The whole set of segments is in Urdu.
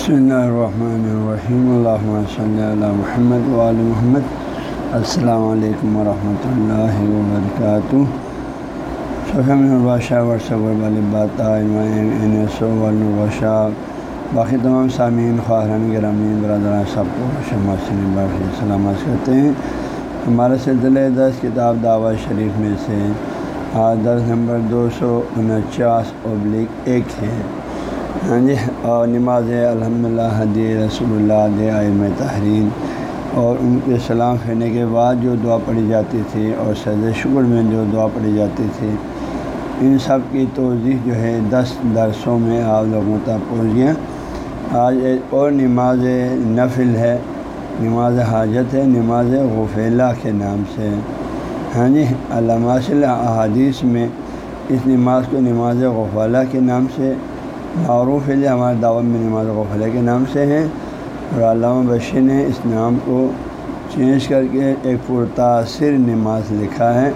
بسم اللہ الرحمن الرحیم اللہ صلی اللہ محمد وعلی محمد السلام علیکم ورحمۃ اللہ وبرکاتہ شفم البادشاہ ورثہ بات الباشہ باقی تمام سامعین خواہران گرامی برادران سب کو سلامت کرتے ہیں ہمارے سلسلہ دس کتاب دعوت شریف میں سے آج درس نمبر دو سو انچاس ابلک ایک ہے۔ ہاں جی اور نماز الحمد للہ حدی رسول اللہ دے عم تحرین اور ان کے سلام پھیرنے کے بعد جو دعا پڑھی جاتی تھی اور سرد شکر میں جو دعا پڑھی جاتی تھی، ان سب کی توضیح جو ہے دس درسوں میں آپ لوگوں تک پہنچ گیا۔ آج ایک اور نماز نفل ہے، نماز حاجت ہے، نماز غفیلہ کے نام سے۔ ہاں جی علامہ احادیث میں اس نماز کو نماز غفالہ کے نام سے معروف ہے جی، ہمارے دعوت میں نماز غفلہ کے نام سے ہے اور علامہ بشیر نے اس نام کو چینج کر کے ایک پرتاثر نماز لکھا ہے۔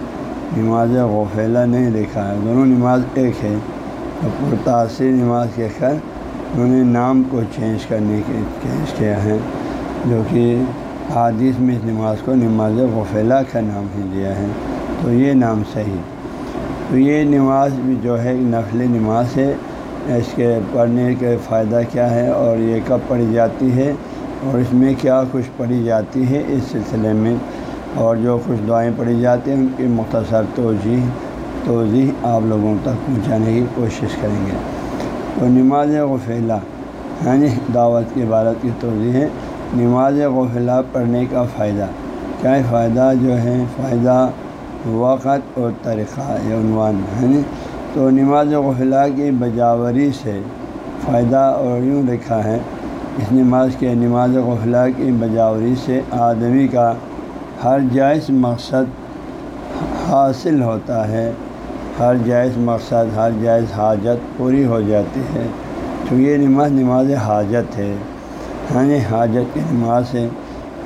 نماز غفیلہ نہیں لکھا ہے۔ دونوں نماز ایک ہے۔ اور پرتاثر نماز کے کر انہوں نے نام کو چینج کرنے کے چینج کیا ہے۔ جو کہ حادث میں اس نماز کو نماز غفیلہ کا نام ہی دیا ہے۔ تو یہ نام صحیح۔ تو یہ نماز بھی جو ہے نفل نماز ہے۔ اس کے پڑھنے کے فائدہ کیا ہے اور یہ کب پڑھی جاتی ہے اور اس میں کیا کچھ پڑھی جاتی ہے اس سلسلے میں اور جو کچھ دعائیں پڑھی جاتی ہیں ان کی مختصر توضیح توضیح آپ لوگوں تک پہنچانے کی کوشش کریں گے۔ تو نماز غفیلہ ہاں جی یعنی دعوت کی عبارت کی توضیح ہے۔ نماز غفلہ پڑھنے کا فائدہ، کیا فائدہ جو ہے؟ فائدہ وقت اور طریقہ، یہ عنوان ہے یعنی تو نماز غفلہ کی بجاوری سے فائدہ اور یوں لکھا ہے، اس نماز کے نماز غفلہ کی بجاوری سے آدمی کا ہر جائز مقصد حاصل ہوتا ہے۔ ہر جائز مقصد، ہر جائز حاجت پوری ہو جاتی ہے۔ تو یہ نماز نماز حاجت ہے۔ ہاں جی حاجت کی نماز سے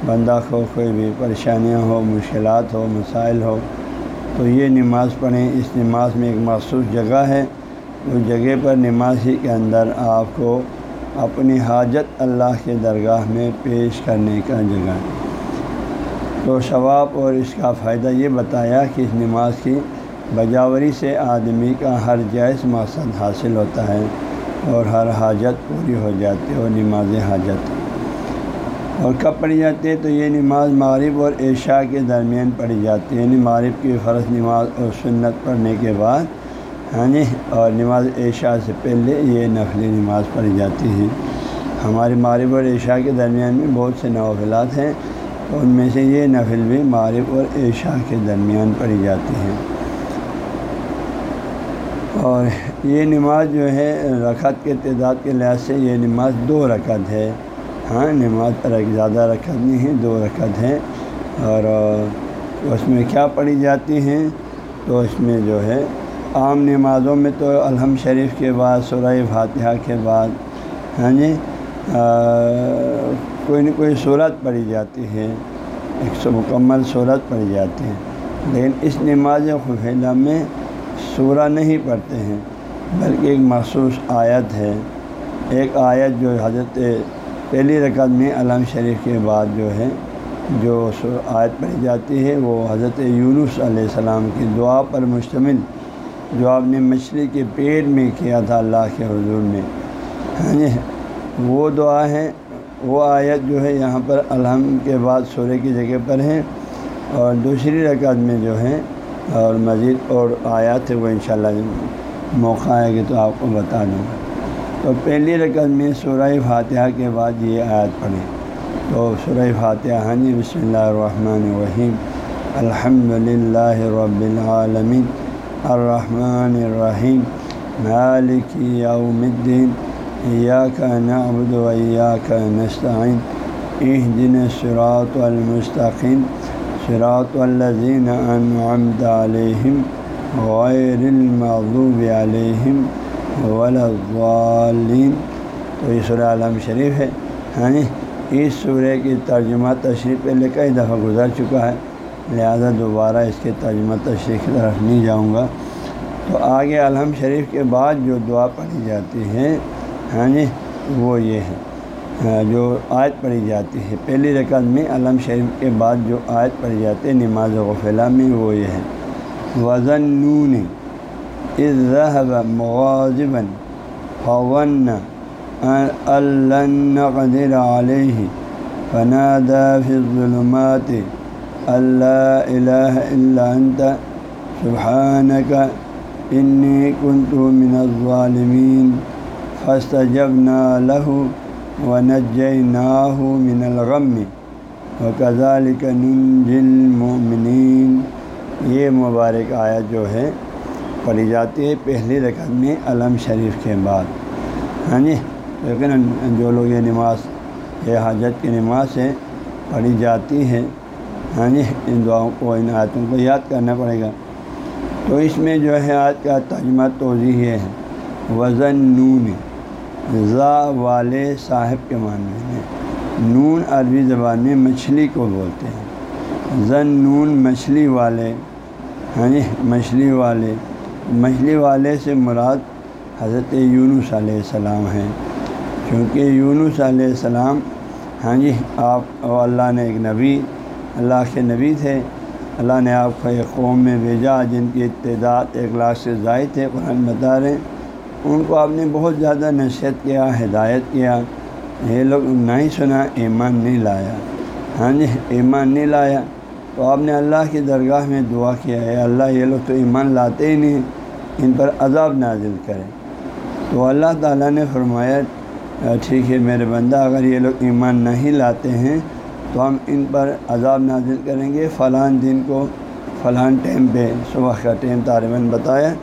بندہ کو کوئی بھی پریشانیاں ہو، مشکلات ہو، مسائل ہو تو یہ نماز پڑھیں، اس نماز میں ایک مخصوص جگہ ہے۔ اس جگہ پر نماز ہی کے اندر آپ کو اپنی حاجت اللہ کے درگاہ میں پیش کرنے کا جگہ ہے۔ تو ثواب اور اس کا فائدہ یہ بتایا کہ اس نماز کی بجاوری سے آدمی کا ہر جائز مقصد حاصل ہوتا ہے اور ہر حاجت پوری ہو جاتی ہے اور نماز حاجت اور کب پڑھی جاتی ہے تو یہ نماز معرف اور عشاء کے درمیان پڑھی جاتی ہے یعنی معرف کی فرض نماز اور سنت پڑھنے کے بعد ہاں جی اور نماز عشاء سے پہلے یہ نفلی نماز پڑھی جاتی ہے۔ ہماری معرف اور عشاء کے درمیان میں بہت سے نوافلات ہیں، ان میں سے یہ نفل بھی معرف اور عشاء کے درمیان پڑھی جاتی ہے۔ اور یہ نماز جو ہے، رکعت کے تعداد کے لحاظ سے یہ نماز دو رکعت ہے۔ ہاں نماز پر زیادہ رکعت نہیں ہے، دو رکعت ہے اور اس میں کیا پڑھی جاتی ہیں؟ تو اس میں جو ہے، عام نمازوں میں تو الحمد شریف کے بعد، سورہ فاتحہ کے بعد ہاں جی کوئی نہ کوئی صورت پڑھی جاتی ہے۔ ایک سو مکمل صورت پڑھی جاتی ہے۔ لیکن اس نماز خفیلہ میں سورہ نہیں پڑھتے ہیں، بلکہ ایک مخصوص آیت ہے۔ ایک آیت جو حضرت پہلی رکعت میں علام شریف کے بعد جو ہے، جو آیت پڑھی جاتی ہے، وہ حضرت یونس علیہ السلام کی دعا پر مشتمل جو آپ نے مچھلی کے پیٹ میں کیا تھا اللہ کے حضور میں ہاں جی وہ دعا ہے، وہ آیت جو ہے یہاں پر الحم کے بعد سورے کی جگہ پر ہے اور دوسری رکعت میں جو ہے، اور مزید اور آیات ہے، وہ انشاءاللہ موقع آئے گا تو آپ کو بتا دوں گا۔ تو پہلی رقم میں سورہ فاتحہ کے بعد یہ آیت پڑھیں تو سورہ فاتحہ ہاں جی بسم اللہ الرحمن الرحیم۔ الحمد للہ رب العالمین، الرحمن الرحیم، مالک یوم الدین، ایاک نعبد و ایاک نستعین اہدن صراط المستقیم، صراط الذین انعمت علیہم، غیر المغضوب علیہم۔ ولین تو یہ سورہ عالم شریف ہے۔ ہاں اس سورہ کی ترجمہ تشریف پہلے کئی دفعہ گزر چکا ہے۔ لہذا دوبارہ اس کے ترجمہ تشریف کی طرف نہیں جاؤں گا۔ تو آگے الحم شریف کے بعد جو دعا پڑھی جاتی ہے ہاں جی وہ یہ ہے جو آیت پڑھی جاتی ہے۔ پہلی رکعت میں علم شریف کے بعد جو آیت پڑھی جاتی ہے، نماز غفلا میں، وہ یہ ہے۔ وزن نون ذہب مغازباً فون قدر علیہ فنادى في الظلمات اللہ الہ الا انت سبحانك انی كنت من الظالمین فاستجبنا له ونجيناه من الغم، وكذلك ننجي المؤمنين. یہ مبارک آیت جو ہے پڑھی جاتی ہے پہلی رکعت میں علم شریف کے بعد۔ ہاں جی لیکن جو لوگ یہ نماز، یہ حاجت کی نماز ہے پڑھی جاتی ہے ہاں جی ان دعاؤں کو، ان آیتوں کو یاد کرنا پڑے گا۔ تو اس میں جو ہے، آج کا ترجمہ توضیح یہ ہے۔ وزن نون ذا والے صاحب کے معنی میں۔ نون عربی زبان میں مچھلی کو بولتے ہیں۔ زن نون مچھلی والے ہاں جی مچھلی والے۔ مچھلی والے سے مراد حضرت یونس علیہ السلام ہیں۔ کیونکہ یونس علیہ السلام ہاں جی آپ اللہ نے ایک نبی، اللہ کے نبی تھے۔ اللہ نے آپ کو ایک قوم میں بھیجا جن کی تعداد ایک لاکھ سے زائد تھے قرآن بتا رہے ان کو آپ نے بہت زیادہ نصیحت کیا، ہدایت کیا۔ یہ لوگ نہیں سنا، ایمان نہیں لایا۔ ہاں جی ایمان نہیں لایا۔ تو آپ نے اللہ کی درگاہ میں دعا کیا ہے اللہ، یہ لوگ تو ایمان لاتے ہی نہیں۔ ان پر عذاب نازل کرے تو اللہ تعالیٰ نے فرمایا ٹھیک ہے، میرے بندہ، اگر یہ لوگ ایمان نہیں لاتے ہیں، تو ہم ان پر عذاب نازل کریں گے۔ فلاں دن کو فلاں ٹائم پہ، صبح کا ٹائم طالباً بتایا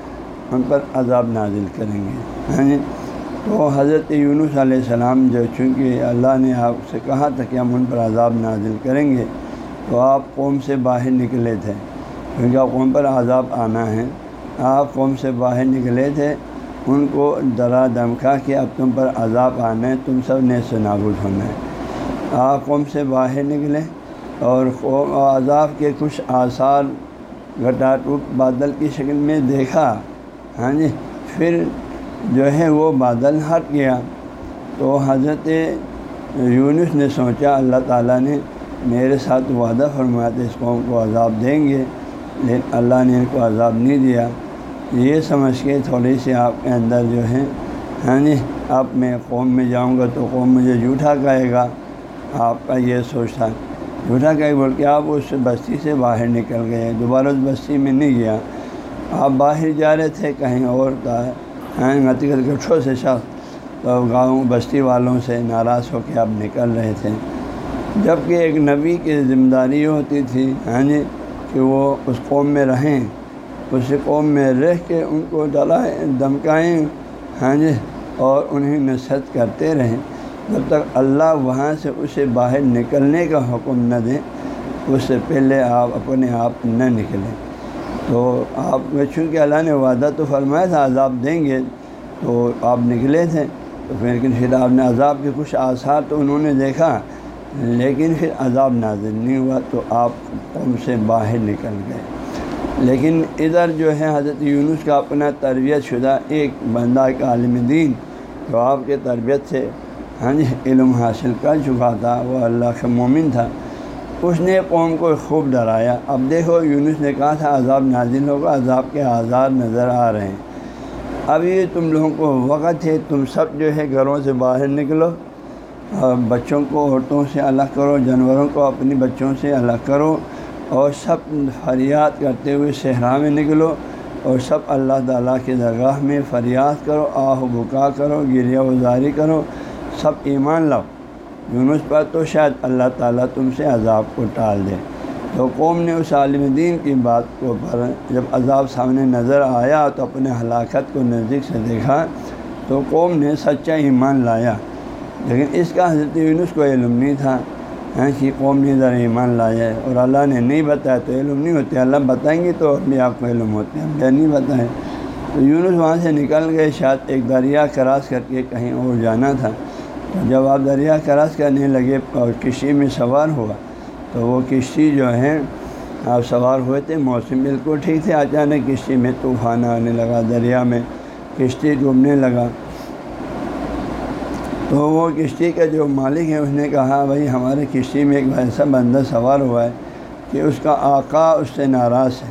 ان پر عذاب نازل کریں گے۔ ہاں جی؟ تو حضرت یونس علیہ السلام جو چونکہ اللہ نے آپ سے کہا تھا کہ ہم ان پر عذاب نازل کریں گے، تو آپ قوم سے باہر نکلے تھے۔ کیونکہ آپ قوم پر عذاب آنا ہے۔ آپ قوم سے باہر نکلے تھے، ان کو درا دمکا کہ اب تم پر عذاب آنا ہے، تم سب نے سے نابود ہونا ہے۔ آپ قوم سے باہر نکلے اور قوم، عذاب کے کچھ آثار گھٹا ٹوٹ بادل کی شکل میں دیکھا۔ ہاں جی پھر جو ہے وہ بادل ہٹ گیا۔ تو حضرت یونس نے سوچا، اللہ تعالیٰ نے میرے ساتھ وعدہ فرمایا تھا، اس قوم کو عذاب دیں گے، لیکن اللہ نے ان کو عذاب نہیں دیا۔ یہ سمجھ کے تھوڑی سی آپ کے اندر جو ہے ہاں جی اب میں قوم میں جاؤں گا تو قوم مجھے جھوٹا کہے گا۔ آپ کا یہ سوچ تھا۔ جھوٹا کہ بول کے آپ اس بستی سے باہر نکل گئے، دوبارہ اس بستی میں نہیں گیا۔ آپ باہر جا رہے تھے کہیں اور گٹھوں ہاں، سے شخص تو گاؤں بستی والوں سے ناراض ہو کے آپ نکل رہے تھے۔ جبکہ ایک نبی کی ذمہ داری ہوتی تھی ہاں جی کہ وہ اس قوم میں رہیں۔ اس قوم میں رہ کے ان کو ڈلائیں دمکائیں ہاں جی اور انہیں نصحت کرتے رہیں۔ جب تک اللہ وہاں سے اسے باہر نکلنے کا حکم نہ دیں اس سے پہلے آپ اپنے آپ نہ نکلیں۔ تو آپ چونکہ اللہ نے وعدہ تو فرمایا تھا، عذاب دیں گے، تو آپ نکلے تھے۔ تو پھر لیکن پھر آپ نے عذاب کے کچھ آثار تو انہوں نے دیکھا، لیکن پھر عذاب نازل نہیں ہوا، تو آپ ان سے باہر نکل گئے۔ لیکن ادھر جو ہے حضرت یونس کا اپنا تربیت شدہ ایک بندہ، ایک عالم دین جو آپ کے تربیت سے ہاں جی علم حاصل کر چکا تھا، وہ اللہ کا مومن تھا۔ اس نے قوم کو خوب ڈرایا۔ اب دیکھو، یونس نے کہا تھا، عذاب نازل ہوگا، عذاب کے آزاد نظر آ رہے ہیں۔ اب یہ تم لوگوں کو وقت ہے، تم سب جو ہے گھروں سے باہر نکلو اور بچوں کو، عورتوں سے الگ کرو، جانوروں کو اپنی بچوں سے الگ کرو۔ اور سب فریاد کرتے ہوئے صحرا میں نکلو اور سب اللہ تعالیٰ کے درگاہ میں فریاد کرو، آہ بکا کرو، گریہ وزاری کرو، سب ایمان لاؤ۔ یونس پر تو شاید اللہ تعالیٰ تم سے عذاب کو ٹال دے۔ تو قوم نے اس عالم دین کی بات کو پر جب عذاب سامنے نظر آیا تو اپنے ہلاکت کو نزدیک سے دیکھا تو قوم نے سچا ایمان لایا۔ لیکن اس کا حضرت یونس کو علم نہیں تھا۔ کہ قوم نے ذرا ایمان لایا ہے اور اللہ نے نہیں بتایا تو علم نہیں ہوتے، اللہ بتائیں گے تو اپنے آپ کو علم ہوتے ہیں، ہم نہیں بتائیں۔ تو یونس وہاں سے نکل گئے، شاید ایک دریا کراس کر کے کہیں اور جانا تھا۔ جب آپ دریا کراس کرنے لگے اور کشتی میں سوار ہوا، تو وہ کشتی جو ہے، آپ سوار ہوئے تھے، موسم بالکل ٹھیک تھے۔ اچانک کشتی میں طوفان آنے لگا، دریا میں کشتی ڈوبنے لگا۔ تو وہ کشتی کا جو مالک ہے، اس نے کہا، بھائی، ہمارے کشتی میں ایک ایسا بندہ سوار ہوا ہے کہ اس کا آقا اس سے ناراض ہے۔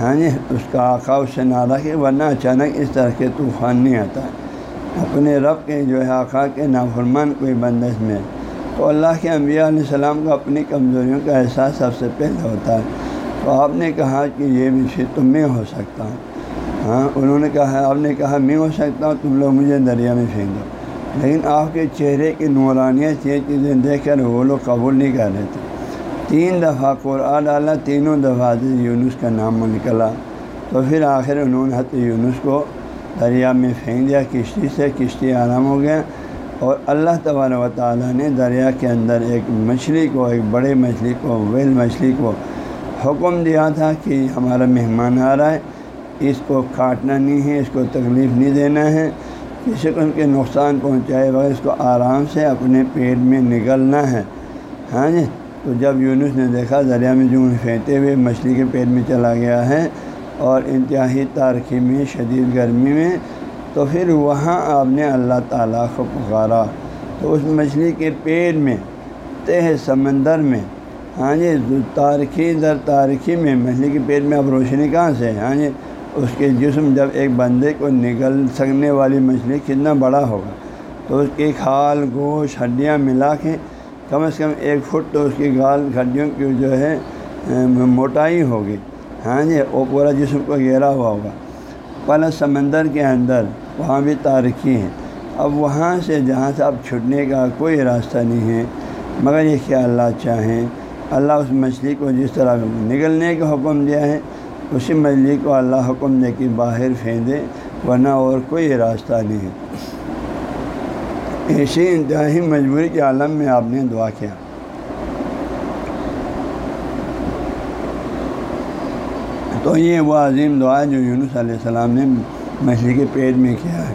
ہاں جی اس کا آقا اس سے ناراض ہے، ورنہ اچانک اس طرح کے طوفان نہیں آتا۔ ہے اپنے رب کے جو ہے، آقا کے نافرمان کوئی بندہ اس میں تو اللہ کے انبیاء علیہ السلام کو اپنی کمزوریوں کا احساس سب سے پہلے ہوتا ہے۔ تو آپ نے کہا کہ یہ بھی پھر تم میں ہو سکتا ہوں۔ ہاں انہوں نے کہا، آپ نے کہا، میں ہو سکتا ہوں، تم لوگ مجھے دریا میں پھینک دو۔ لیکن آپ کے چہرے کی نورانیت یہ چیزیں دیکھ کر وہ لوگ قبول نہیں کر رہے تھے۔ تین دفعہ قرآن ڈالا، تینوں دفعہ یونس کا نام نکلا۔ تو پھر آخر انہوں نے حت یونس کو دریا میں پھینک دیا، کشتی سے کشتی آرام ہو گیا اور اللہ تبار و تعالیٰ نے دریا کے اندر ایک مچھلی کو، ایک بڑے مچھلی کو، ویل مچھلی کو حکم دیا تھا کہ ہمارا مہمان آ رہا ہے، اس کو کاٹنا نہیں ہے، اس کو تکلیف نہیں دینا ہے۔ کسی کو ان کے نقصان پہنچائے بغیر اس کو آرام سے اپنے پیٹ میں نگلنا ہے۔ ہاں جی؟ تو جب یونس نے دیکھا دریا میں جو پھینکتے ہوئے مچھلی کے پیٹ میں چلا گیا ہے اور انتہائی تارکی میں، شدید گرمی میں، تو پھر وہاں آپ نے اللہ تعالیٰ کو پکارا۔ تو اس مچھلی کے پیٹ میں، تہ سمندر میں۔ ہاں جی؟ تاریخی در تاریخی میں، مچھلی کے پیٹ میں اب روشنی کہاں سے ہاں جی؟ اس کے جسم جب ایک بندے کو نگل سکنے والی مچھلی کتنا بڑا ہوگا، تو اس کی کھال، گوشت، ہڈیاں ملا کے کم از کم ایک فٹ تو اس کی گال ہڈیوں کی جو ہے موٹائی ہوگی۔ ہاں جی وہ پورا جسم کو گھیرا ہوا ہوگا۔ پل سمندر کے اندر وہاں بھی تاریخی ہے اب وہاں سے جہاں سے اب چھٹنے کا کوئی راستہ نہیں ہے، مگر یہ کہ اللہ چاہیں، اللہ اس مچھلی کو جس طرح نگلنے کا حکم دیا ہے اسی مچھلی کو اللہ حکم دے کہ باہر پھینک دے ورنہ اور کوئی راستہ نہیں۔ ہے اسی انتہائی مجبوری کے عالم میں آپ نے دعا کیا۔ تو یہ وہ عظیم دعا جو یونس علیہ السلام نے مچھلی کے پیٹ میں کیا ہے۔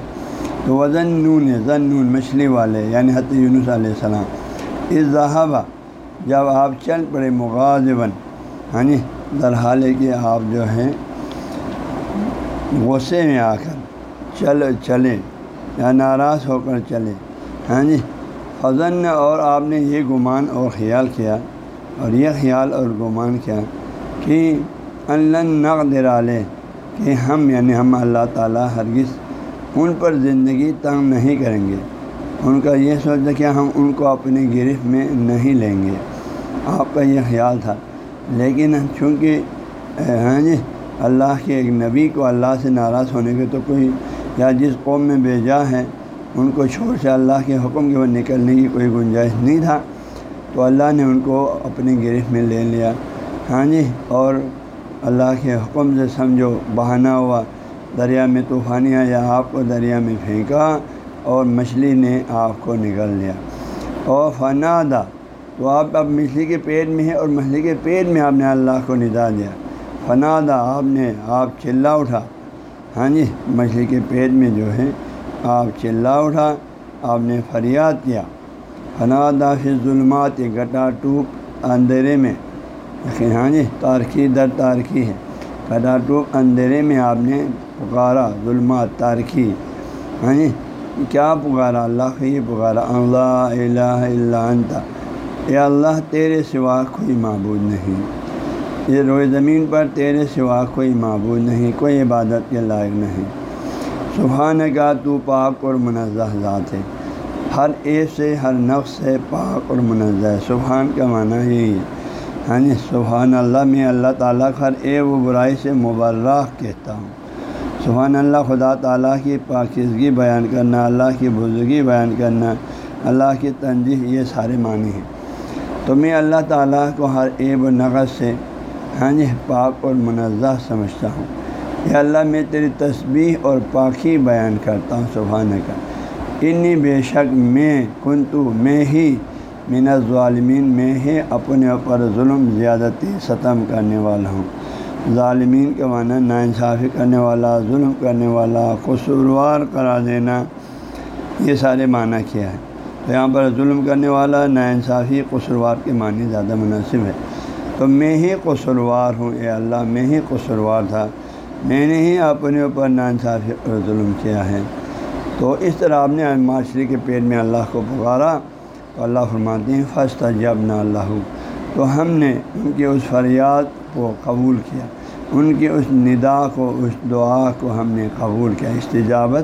تو وزن نون ہے، زن نون مچھلی والے یعنی حت یونس علیہ السلام۔ اس ذہبہ جب آپ چل پڑے مغازباً ہاں جی در حال ہے کہ آپ جو ہیں، غصے میں آ کر چل چلے یا ناراض ہو کر چلے ہاں جی فضن اور آپ نے یہ گمان اور خیال کیا، اور یہ خیال اور گمان کیا کہ اللہ نقدر لے کہ ہم یعنی ہم اللہ تعالیٰ ہرگز ان پر زندگی تنگ نہیں کریں گے۔ ان کا یہ سوچا کہ ہم ان کو اپنی گرفت میں نہیں لیں گے۔ آپ کا یہ خیال تھا۔ لیکن چونکہ ہاں جی اللہ کے ایک نبی کو اللہ سے ناراض ہونے کے تو کوئی، یا جس قوم میں بھیجا ہے، ان کو چھوڑ سے اللہ کے حکم کے وہ نکلنے کی کوئی گنجائش نہیں تھا، تو اللہ نے ان کو اپنی گرفت میں لے لیا۔ ہاں جی اور اللہ کے حکم سے سمجھو بہانا ہوا، دریا میں طوفانی یا آپ کو دریا میں پھینکا اور مچھلی نے آپ کو نکل لیا۔ اور فنادا تو آپ اب مچھلی کے پیٹ میں ہے اور مچھلی کے پیٹ میں آپ نے اللہ کو ندا دیا۔ فنادا، آپ نے، آپ چلا اٹھا۔ ہاں جی مچھلی کے پیٹ میں جو ہے آپ چلا اٹھا، آپ نے فریاد کیا۔ فنادا پھر ظلمات گٹا ٹوپ اندھیرے میں۔ ہاں جی تارکی در تارکی ہے۔ گٹا ٹوپ اندھیرے میں آپ نے پکارا، ظلمات تارکی ہاں جی کیا پکارا؟ اللہ یہ پکارا۔ اللہ الہ الا انت۔ یا اللہ، تیرے سوا کوئی معبود نہیں۔ یہ روئے زمین پر تیرے سوا کوئی معبود نہیں، کوئی عبادت کے لائق نہیں۔ سبحان کا تو پاک اور منزہ ذات ہے۔ ہر ایپ سے، ہر نفس سے پاک اور منزہ ہے۔ سبحان کا معنی یہی ہے ہاں جی سبحان اللہ، میں اللہ تعالیٰ ہر اے و برائی سے مبرک کہتا ہوں۔ سبحان اللہ، خدا تعالیٰ کی پاکیزگی بیان کرنا، اللہ کی بزرگی بیان کرنا، اللہ کی تنظیح یہ سارے معنی ہیں۔ تو میں اللہ تعالیٰ کو ہر عیب و نقص سے ہاں جی پاک اور منزہ سمجھتا ہوں۔ یا اللہ، میں تیری تسبیح اور پاکی بیان کرتا ہوں سبحانہ کا انی بے شک میں کنتو میں ہی من ظالمین میں ہی اپنے اوپر ظلم، زیادتی، ستم کرنے والا ہوں۔ ظالمین کے معنی ناانصافی کرنے والا، ظلم کرنے والا، قصوروار کرا دینا، یہ سارے معنی کیا ہے یہاں پر ظلم کرنے والا ناانصافی قصوروار کے معنی زیادہ مناسب ہے۔ تو میں ہی قصوروار ہوں، اے اللہ، میں ہی قصوروار تھا۔ میں نے ہی اپنے اوپر ناانصافی اور ظلم کیا ہے۔ تو اس طرح آپ نے معاشرے کے پیٹ میں اللہ کو پکارا تو اللہ فرماتے ہیں فسٹ جب نہ اللہ تو ہم نے ان کے اس فریاد کو قبول کیا۔ ان کے اس ندا کو، اس دعا کو ہم نے قبول کیا۔ استجابت،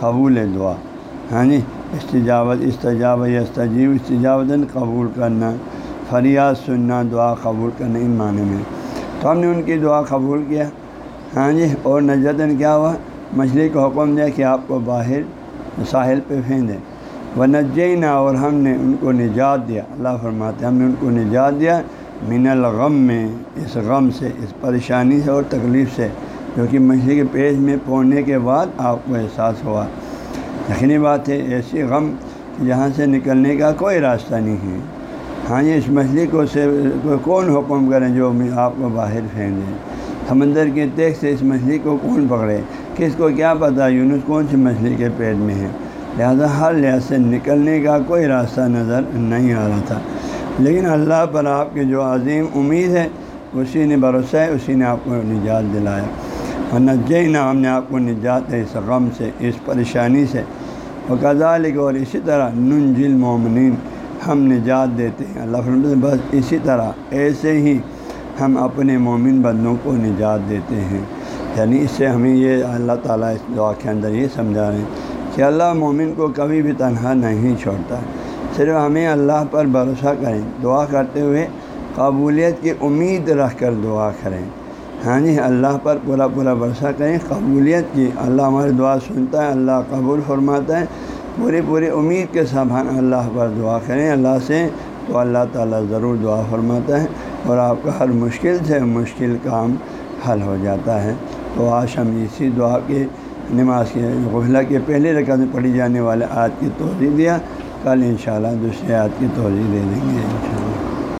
قبول دعا۔ ہاں جی؟ استجابت استجاب استجیب استجابت قبول کرنا، فریاد سننا، دعا قبول کرنا ان معنی میں۔ تو ہم نے ان کی دعا قبول کیا۔ ہاں جی اور نجتاً کیا ہوا؟ مچھلی کو حکم دیا کہ آپ کو باہر ساحل پہ پھینک دیں وہ نجینا اور ہم نے ان کو نجات دیا۔ اللہ فرماتے ہم نے ان کو نجات دیا من الغم میں، اس غم سے، اس پریشانی سے اور تکلیف سے۔ جو کہ مچھلی کے پیش میں پہنچنے کے بعد آپ کو احساس ہوا۔ یقینی بات ہے، ایسی غم جہاں سے نکلنے کا کوئی راستہ نہیں ہے۔ ہاں جی اس مچھلی کو سے کون حکم کریں جو آپ کو باہر پھینک دیں سمندر کے دیکھ سے اس مچھلی کو کون پکڑے؟ کس کو کیا پتہ یونس کون سی مچھلی کے پیٹ میں ہے؟ لہذا ہر لحاظ سے نکلنے کا کوئی راستہ نظر نہیں آ رہا تھا۔ لیکن اللہ پر آپ کی جو عظیم امید ہے، اسی نے بھروسہ ہے، اسی نے آپ کو نجات دلایا۔ اور نہ ہم نے آپ کو نجات ہے اس غم سے، اس پریشانی سے۔ اور غزال اور اسی طرح ننجل مومنین ہم نجات دیتے ہیں۔ اللہ فرمت بس اسی طرح ایسے ہی ہم اپنے مومن بندوں کو نجات دیتے ہیں۔ یعنی اس سے ہمیں یہ اللہ تعالیٰ اس دعا کے اندر یہ سمجھا رہے ہیں کہ اللہ مومن کو کبھی بھی تنہا نہیں چھوڑتا۔ صرف ہمیں اللہ پر بھروسہ کریں، دعا کرتے ہوئے قبولیت کی امید رکھ کر دعا کریں۔ ہاں جی اللہ پر پورا پورا بھروسہ کریں، قبولیت کی۔ اللہ ہماری دعا سنتا ہے، اللہ قبول فرماتا ہے۔ پوری پوری امید کے ساتھ اللہ پر دعا کریں۔ اللہ سے تو اللہ تعالیٰ ضرور دعا فرماتا ہے اور آپ کا ہر مشکل سے مشکل کام حل ہو جاتا ہے۔ تو آج ہم اسی دعا کے، نماز کے غفلہ کے پہلے رقم میں پڑھی جانے والے آج کی توضیع دیا۔ کل انشاءاللہ دوسرے آج کی توضیع دے دیں گے انشاءاللہ۔